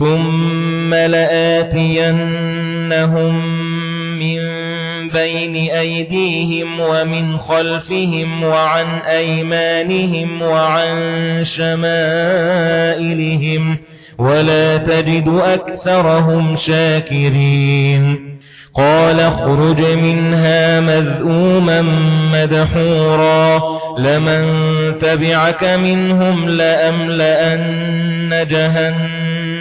ثم لآتينهم من بين أيديهم ومن خلفهم وعن أيمانهم وعن شمائلهم ولا تجد أكثرهم شاكرين. قال اخرج منها مذءوما مدحورا. لمن تبعك منهم لأملأن جهنم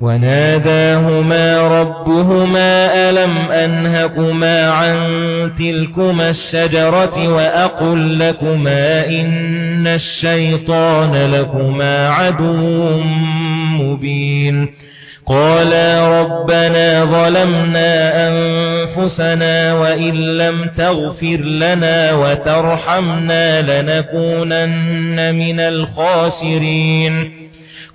وناداهما ربهما ألم أنهكما عن تلكما الشجرة وأقل لكما إن الشيطان لكما عدو مبين قالا ربنا ظلمنا أنفسنا وإن لم تغفر لنا وترحمنا لنكونن من الخاسرين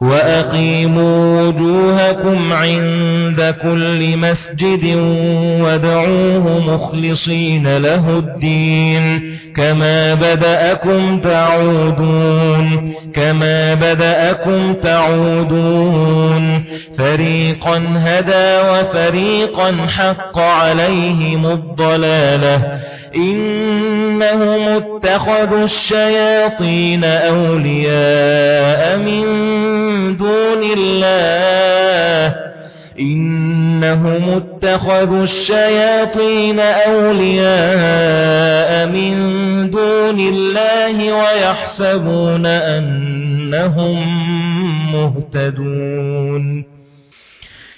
وَأَقِيمُوا وُجُوهَكُمْ عِندَ كُلِّ مَسْجِدٍ وَادْعُوهُ مُخْلِصِينَ لَهُ الدِّينَ كَمَا بَدَأَكُمْ تَعُودُونَ كَمَا بَدَأَكُمْ تَعُودُونَ فَرِيقًا هَدَى وَفَرِيقًا حَقَّ عَلَيْهِمُ الضَّلَالَةُ إِنَّهُمُ اتَّخَذُوا الشَّيَاطِينَ أَوْلِيَاءَ مِن دُونِ اللَّهِ. إِنَّهُمُ اتَّخَذُوا الشَّيَاطِينَ أَوْلِيَاءَ مِن دُونِ اللَّهِ وَيَحْسَبُونَ أَنَّهُم مُهْتَدُونَ.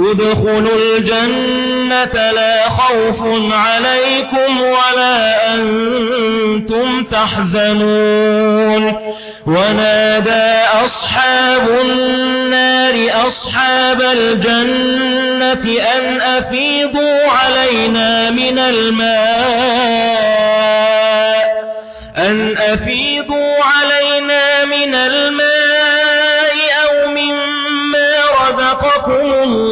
ادخلوا الجنة لا خوف عليكم ولا أنتم تحزنون. ونادى أصحاب النار أصحاب الجنة أن أفيضوا علينا من الماء. أن أفيضوا علينا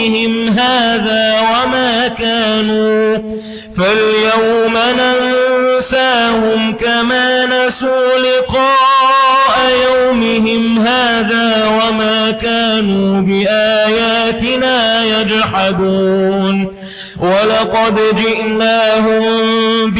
يومهم هذا وما كانوا فاليوم ننساهم كما نسوا لقاء يومهم هذا وما كانوا بآياتنا يجحدون. ولقد جئناهم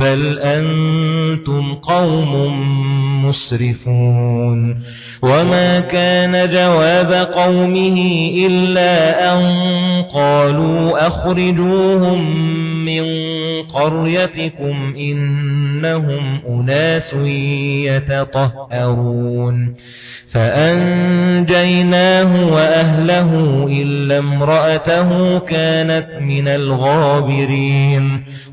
بل أنتم قوم مسرفون وما كان جواب قومه إلا أن قالوا أخرجوهم من قريتكم إنهم أناس يتطهرون فأنجيناه وأهله إلا امرأته كانت من الغابرين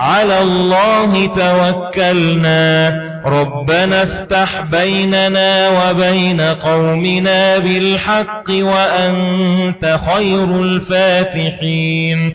على الله توكلنا. ربنا افتح بيننا وبين قومنا بالحق وأنت خير الفاتحين.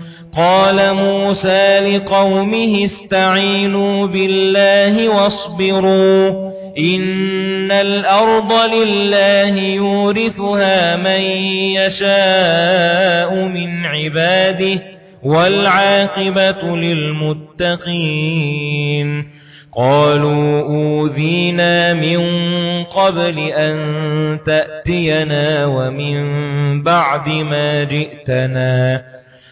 قال موسى لقومه استعينوا بالله واصبروا إن الأرض لله يورثها من يشاء من عباده والعاقبة للمتقين قالوا أوذينا من قبل أن تأتينا ومن بعد ما جئتنا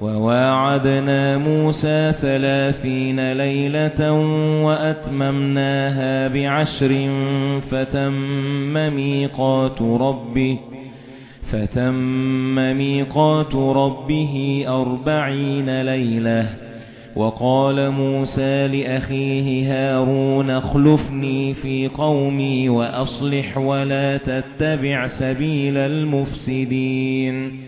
وَوَاعَدْنَا مُوسَى ثَلَاثِينَ لَيْلَةً وَأَتْمَمْنَاهَا بِعَشْرٍ فَتَمَّ مِيقَاتُ رَبِّهِ فَتَمَّ مِيقَاتُ رَبِّهِ أَرْبَعِينَ لَيْلَةً وَقَالَ مُوسَى لِأَخِيهِ هَارُونَ اخْلُفْنِي فِي قَوْمِي وَأَصْلِحْ وَلَا تَتَّبِعْ سَبِيلَ الْمُفْسِدِينَ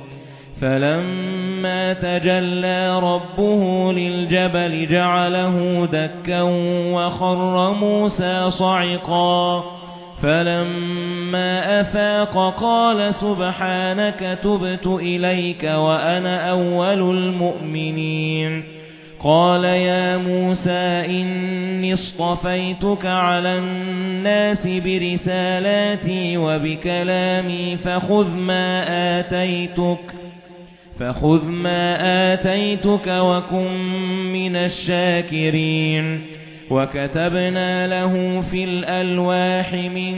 فَلَمَّا تَجَلَّى رَبُّهُ لِلْجَبَلِ جَعَلَهُ دَكًّا وَخَرَّ مُوسَى صَعِقًا. فَلَمَّا أَفَاقَ قَالَ سُبْحَانَكَ تُبْتُ إِلَيْكَ وَأَنَا أَوَّلُ الْمُؤْمِنِينَ. قَالَ يَا مُوسَى إِنِّي اصْطَفَيْتُكَ عَلَى النَّاسِ بِرِسَالَاتِي وَبِكَلَامِي فَخُذْ مَا آتَيْتُكَ. فَخُذْ مَا آتَيْتُكَ وَكُن مِّنَ الشَّاكِرِينَ. وَكَتَبْنَا لَهُ فِي الْأَلْوَاحِ مِن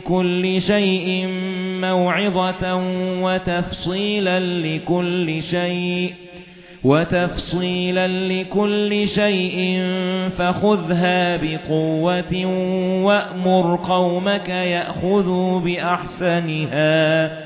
كُلِّ شَيْءٍ مَّوْعِظَةً وَتَفْصِيلًا لِّكُلِّ شَيْءٍ وَتَفْصِيلًا لِكُلِّ شَيْءٍ فَخُذْهَا بِقُوَّةٍ وَأْمُرْ قَوْمَكَ يَأْخُذُوا بِأَحْسَنِهَا.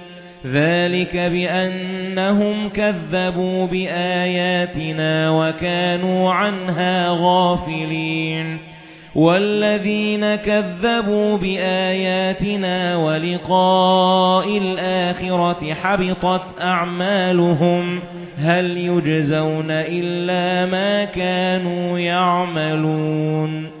ذَلِكَ بِأَنَّهُمْ كَذَّبُوا بِآيَاتِنَا وَكَانُوا عَنْهَا غَافِلِينَ وَالَّذِينَ كَذَّبُوا بِآيَاتِنَا وَلِقَاءِ الْآخِرَةِ حَبِطَتْ أَعْمَالُهُمْ هَلْ يُجْزَوْنَ إِلَّا مَا كَانُوا يَعْمَلُونَ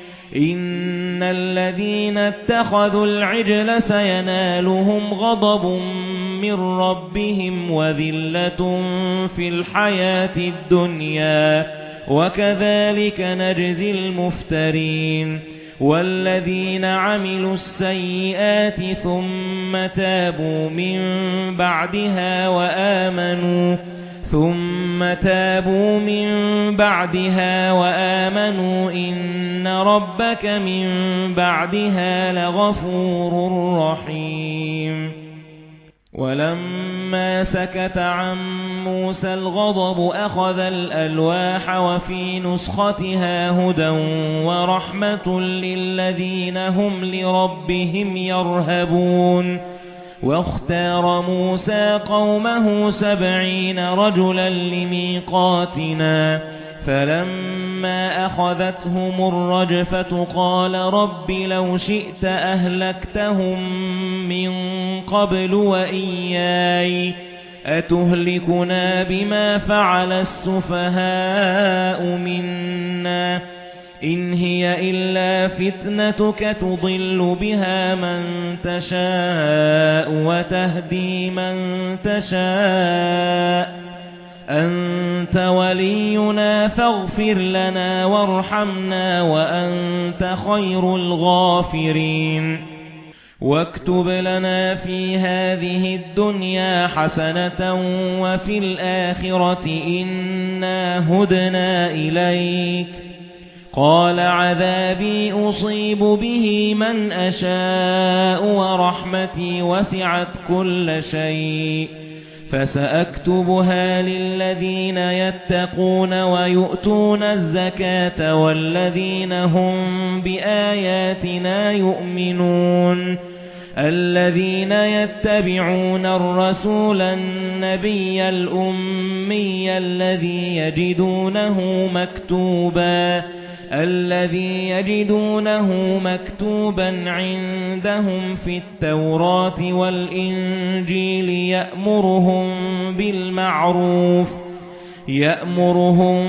إِنَّ الَّذِينَ اتَّخَذُوا الْعِجْلَ سَيَنَالُهُمْ غَضَبٌ مِّن رَّبِّهِمْ وَذِلَّةٌ فِي الْحَيَاةِ الدُّنْيَا وَكَذَلِكَ نَجْزِي الْمُفْتَرِينَ وَالَّذِينَ عَمِلُوا السَّيِّئَاتِ ثُمَّ تَابُوا مِن بَعْدِهَا وَآمَنُوا ثُمَّ تَابُوا مِن بَعْدِهَا وَآمَنُوا إِنَّ رَبَّكَ مِن بَعْدِهَا لَغَفُورٌ رَّحِيمٌ. وَلَمَّا سَكَتَ عَن مُوسَى الْغَضَبُ أَخَذَ الْأَلْوَاحَ وَفِي نُسْخَتِهَا هُدًى وَرَحْمَةٌ لِّلَّذِينَ هُمْ لِرَبِّهِمْ يَرْهَبُونَ. وَاخْتَارَ مُوسَى قَوْمَهُ سَبْعِينَ رَجُلًا لِمِيقَاتِنَا فَلَمَّا أَخَذَتْهُمُ الرَّجْفَةُ قَالَ رَبِّ لَوْ شِئْتَ أَهْلَكْتَهُم مِّن قَبْلُ وَإِيَّايَ أَتُهْلِكُنَا بِمَا فَعَلَ السُّفَهَاءُ مِنَّا؟ إِنْ هِيَ إِلَّا فِتْنَتُكَ تُضِلُّ بِهَا مَن تَشَاءُ وَتَهْدِي مَن تَشَاءُ أَنْتَ وَلِيُّنَا فَاغْفِرْ لَنَا وَارْحَمْنَا وَأَنْتَ خَيْرُ الْغَافِرِينَ وَاكْتُبْ لَنَا فِي هَذِهِ الدُّنْيَا حَسَنَةً وَفِي الْآخِرَةِ إِنَّا هُدْنَا إِلَيْكَ قَالَ عَذَابِي أُصِيبُ بِهِ مَن أَشَاءُ وَرَحْمَتِي وَسِعَتْ كُلَّ شَيْءٍ فَسَأَكْتُبُهَا لِلَّذِينَ يَتَّقُونَ وَيُؤْتُونَ الزَّكَاةَ وَالَّذِينَ هُمْ بِآيَاتِنَا يُؤْمِنُونَ الذين يتبعون الرسول النبي الأمي الذي يجدونه مكتوبا الذي يجدونه مكتوبا عندهم في التوراة والإنجيل يأمرهم بالمعروف يأمرهم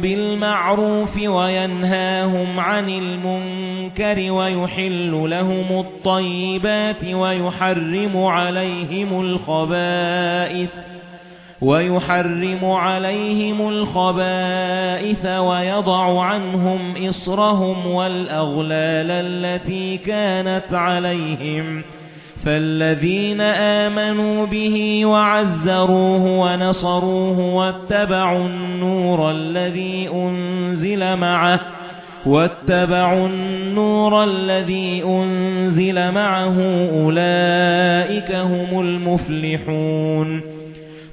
بالمعروف وينهاهم عن المنكر ويحل لهم الطيبات ويحرم عليهم الخبائث. وَيُحَرِّمُ عَلَيْهِمُ الْخَبَائِثَ وَيَضَعُ عَنْهُمْ إِصْرَهُمْ وَالْأَغْلَالَ الَّتِي كَانَتْ عَلَيْهِمْ. فَالَّذِينَ آمَنُوا بِهِ وَعَزَّرُوهُ وَنَصَرُوهُ وَاتَّبَعُوا النُّورَ الَّذِي أُنْزِلَ مَعَهُ وَاتَّبَعُوا النُّورَ الَّذِي أُنْزِلَ مَعَهُ أُولَئِكَ هُمُ الْمُفْلِحُونَ.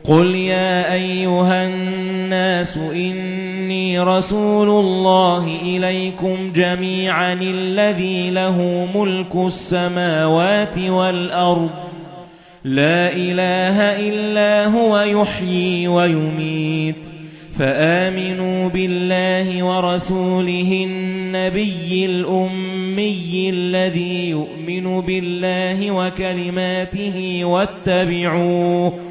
قُلْ يَا أَيُّهَا النَّاسُ إِنِّي رَسُولُ اللَّهِ إِلَيْكُمْ جَمِيعًا الَّذِي لَهُ مُلْكُ السَّمَاوَاتِ وَالْأَرْضِ. لَا إِلَٰهَ إِلَّا هُوَ يُحْيِي وَيُمِيتُ. فَآمِنُوا بِاللَّهِ وَرَسُولِهِ النَّبِيِّ الْأُمِّيِّ الَّذِي يُؤْمِنُ بِاللَّهِ وَكَلِمَاتِهِ وَاتَّبِعُوهُ.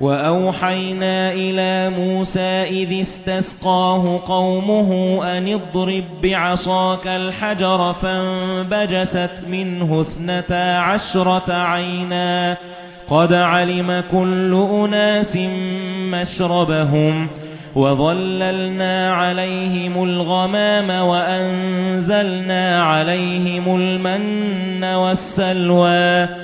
وَأَوْحَيْنَا إِلَى مُوسَى إِذِ اسْتَسْقَاهُ قَوْمُهُ أَنِ اضْرِب بِّعَصَاكَ الْحَجَرَ فَانبَجَسَتْ مِنْهُ اثْنَتَا عَشْرَةَ عَيْنًا قَدْ عَلِمَ كُلُّ أُنَاسٍ مَّشْرَبَهُمْ وَظَلَّلْنَا عَلَيْهِمُ الْغَمَامَ وَأَنزَلْنَا عَلَيْهِمُ الْمَنَّ وَالسَّلْوَىٰ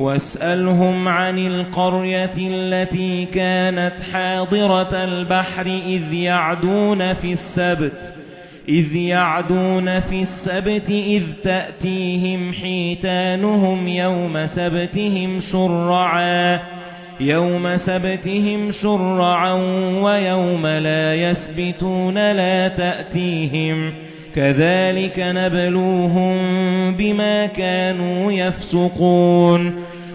وَاسْأَلْهُمْ عَنِ الْقَرْيَةِ الَّتِي كَانَتْ حَاضِرَةَ الْبَحْرِ إِذْ يَعْدُونَ فِي السَّبْتِ إِذْ يَعْدُونَ فِي السَّبْتِ إِذْ تَأْتِيهِمْ حِيتَانُهُمْ يَوْمَ سَبْتِهِمْ شُرَّعًا يَوْمَ سَبْتِهِمْ شُرَّعًا وَيَوْمَ لَا يَسْبِتُونَ لَا تَأْتِيهِمْ. كَذَلِكَ نَبْلُوهُم بِمَا كَانُوا يَفْسُقُونَ.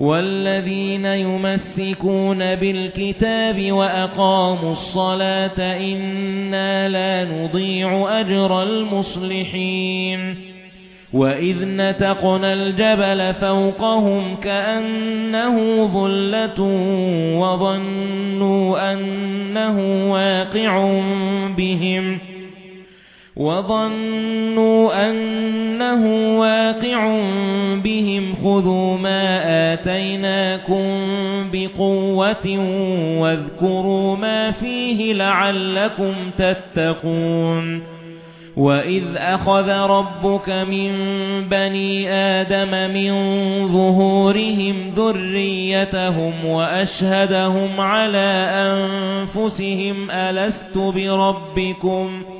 وَالَّذِينَ يُمَسِّكُونَ بِالْكِتَابِ وَأَقَامُوا الصَّلَاةَ إِنَّا لَا نُضِيعُ أَجْرَ الْمُصْلِحِينَ. وَإِذْ نَتَقْنَا الْجَبَلَ فَوْقَهُمْ كَأَنَّهُ ظُلَّةٌ وَظَنُّوا أَنَّهُ واقع بِهِمْ. وَظَنُّوا أَنَّهُ وَاقِعٌ بِهِمْ خُذُوا مَا آتَيْنَاكُمْ بِقُوَّةٍ وَاذْكُرُوا مَا فِيهِ لَعَلَّكُمْ تَتَّقُونَ وَإِذْ أَخَذَ رَبُّكَ مِنْ بَنِي آدَمَ مِنْ ظُهُورِهِمْ ذُرِّيَّتَهُمْ وَأَشْهَدَهُمْ عَلَى أَنفُسِهِمْ أَلَسْتُ بِرَبِّكُمْ ۖ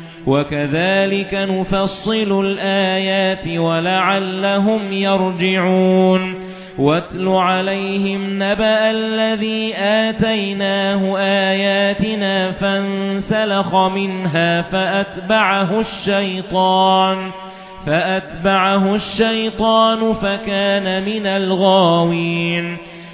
وَكَذَلِكَ نُفَصِّلُ الْآيَاتِ وَلَعَلَّهُمْ يَرْجِعُونَ. وَاتْلُ عَلَيْهِمْ نَبَأَ الَّذِي آتَيْنَاهُ آيَاتِنَا فَانسَلَخَ مِنْهَا فَأَتْبَعَهُ الشَّيْطَانُ فَأَتْبَعَهُ الشَّيْطَانُ فَكَانَ مِنَ الْغَاوِينَ.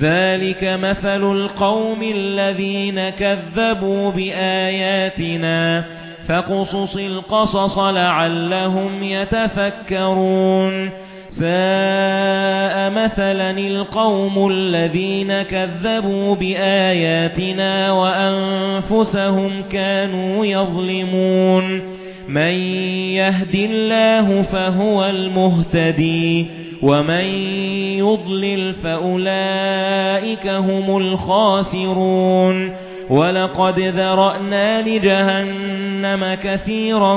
ذَلِكَ مَثَلُ الْقَوْمِ الَّذِينَ كَذَّبُوا بِآيَاتِنَا فَقُصُصِ الْقَصَصَ لَعَلَّهُمْ يَتَفَكَّرُونَ سَاءَ مَثَلًا الْقَوْمُ الَّذِينَ كَذَّبُوا بِآيَاتِنَا وَأَنفُسَهُمْ كَانُوا يَظْلِمُونَ مَن يَهْدِ اللَّهُ فَهُوَ الْمُهْتَدِي وَمَن يُضْلِلْ فَأُولَئِكَ هُمُ الْخَاسِرُونَ وَلَقَدْ ذَرَأْنَا لِجَهَنَّمَ كَثِيرًا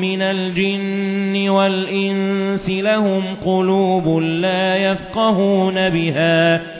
مِنَ الْجِنِّ وَالْإِنسِ لَهُمْ قُلُوبٌ لَّا يَفْقَهُونَ بِهَا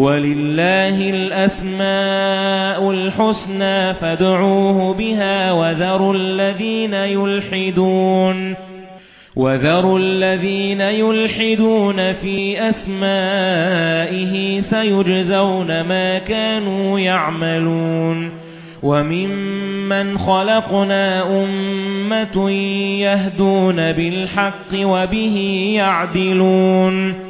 وَلِلَّهِ الْأَسْمَاءُ الْحُسْنَى فَادْعُوهُ بِهَا وَذَرُوا الَّذِينَ يُلْحِدُونَ وَذَرُوا الَّذِينَ يُلْحِدُونَ فِي أَسْمَائِهِ سَيُجْزَوْنَ مَا كَانُوا يَعْمَلُونَ وَمِمَّنْ خَلَقْنَا أُمَّةً يَهْدُونَ بِالْحَقِّ وَبِهِ يَعْدِلُونَ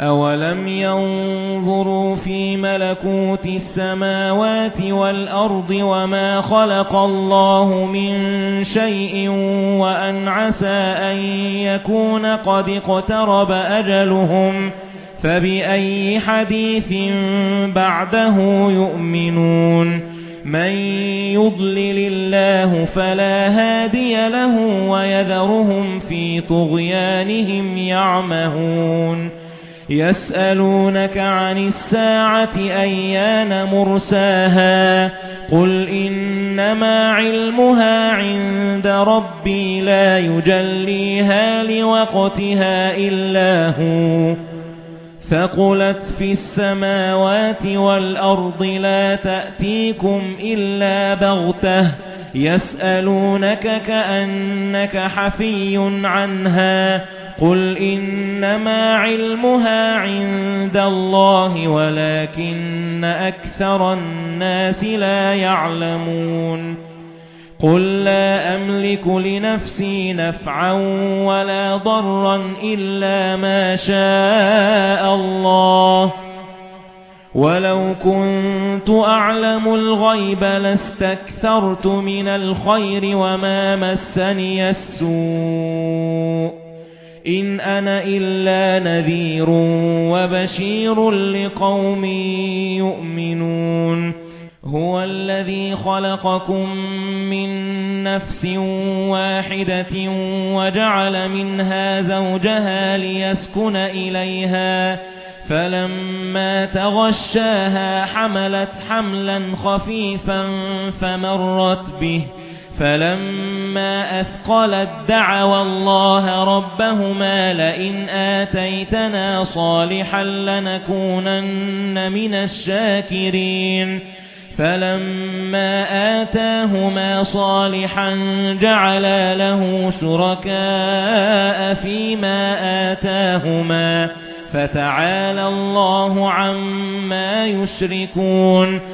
أَوَلَمْ يَنظُرُوا فِي مَلَكُوتِ السَّمَاوَاتِ وَالْأَرْضِ وَمَا خَلَقَ اللَّهُ مِن شَيْءٍ وَأَنْ عَسَى أَن يَكُونَ قَدِ اقْتَرَبَ أَجَلُهُمْ فَبِأَيِّ حَدِيثٍ بَعْدَهُ يُؤْمِنُونَ مَن يُضْلِلِ اللَّهُ فَلَا هَادِيَ لَهُ وَيَذَرُهُمْ فِي طُغْيَانِهِمْ يَعْمَهُونَ يَسْأَلُونَكَ عَنِ السَّاعَةِ أَيَّانَ مُرْسَاهَا قُلْ إِنَّمَا عِلْمُهَا عِندَ رَبِّي لَا يُجَلِّيهَا لِوَقْتِهَا إِلَّا هُوَ ثَقُلَتْ فِي السَّمَاوَاتِ وَالْأَرْضِ لَا تَأْتِيكُمْ إِلَّا بَغْتَةً يَسْأَلُونَكَ كَأَنَّكَ حَفِيٌّ عَنْهَا قُلْ إِنَّمَا عِلْمُهَا عِندَ اللَّهِ وَلَكِنَّ أَكْثَرَ النَّاسِ لَا يَعْلَمُونَ قُل لَّا أَمْلِكُ لِنَفْسِي نَفْعًا وَلَا ضَرًّا إِلَّا مَا شَاءَ اللَّهُ وَلَوْ كُنتُ أَعْلَمُ الْغَيْبَ لَاسْتَكْثَرْتُ مِنَ الْخَيْرِ وَمَا مَسَّنِيَ السُّوءُ إِنْ أَنَا إِلَّا نَذِيرٌ وَبَشِيرٌ لِقَوْمٍ يُؤْمِنُونَ. هُوَ الَّذِي خَلَقَكُم مِّن نَّفْسٍ وَاحِدَةٍ وَجَعَلَ مِنْهَا زَوْجَهَا لِيَسْكُنَ إِلَيْهَا. فَلَمَّا تَغَشَّاهَا حَمَلَتْ حَمْلًا خَفِيفًا فَمَرَّتْ بِهِ. فَلَمَّا أَثْقَلَت دَّعَوَا اللَّهَ رَبَّهُمَا لَئِنْ آتَيْتَنَا صَالِحًا لَّنَكُونَنَّ مِنَ الشَّاكِرِينَ فَلَمَّا آتَاهُمَا صَالِحًا جَعَلَا لَهُ شُرَكَاءَ فِيمَا آتَاهُمَا فَتَعَالَى اللَّهُ عَمَّا يُشْرِكُونَ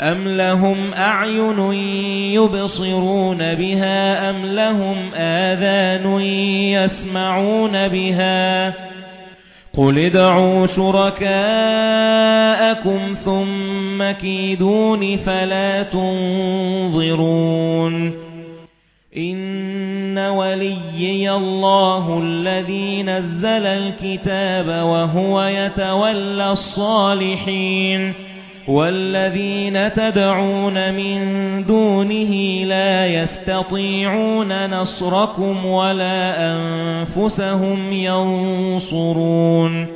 أَمْ لَهُمْ أَعْيُنٌ يُبْصِرُونَ بِهَا أَمْ لَهُمْ آذَانٌ يَسْمَعُونَ بِهَا قُلِ ادْعُوا شُرَكَاءَكُمْ ثُمَّ كِيدُونِ فَلَا تُنظِرُونَ إِنَّ وَلِيِّيَ اللَّهُ الَّذِي نَزَّلَ الْكِتَابَ وَهُوَ يَتَوَلَّى الصَّالِحِينَ وَالَّذِينَ تَدْعُونَ مِن دُونِهِ لَا يَسْتَطِيعُونَ نَصْرَكُمْ وَلَا أَنفُسَهُمْ يَنصُرُونَ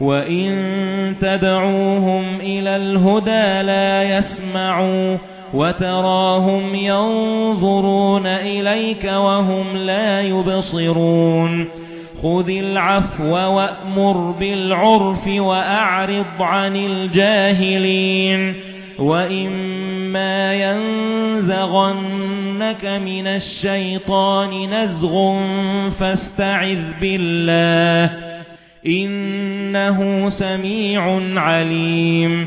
وَإِن تَدْعُوهُمْ إِلَى الْهُدَى لَا يَسْمَعُوا وتراهم ينظرون إليك وهم لا يبصرون خذ العفو وأمر بالعرف وأعرض عن الجاهلين وإما ينزغنك من الشيطان نزغ فاستعذ بالله إنه سميع عليم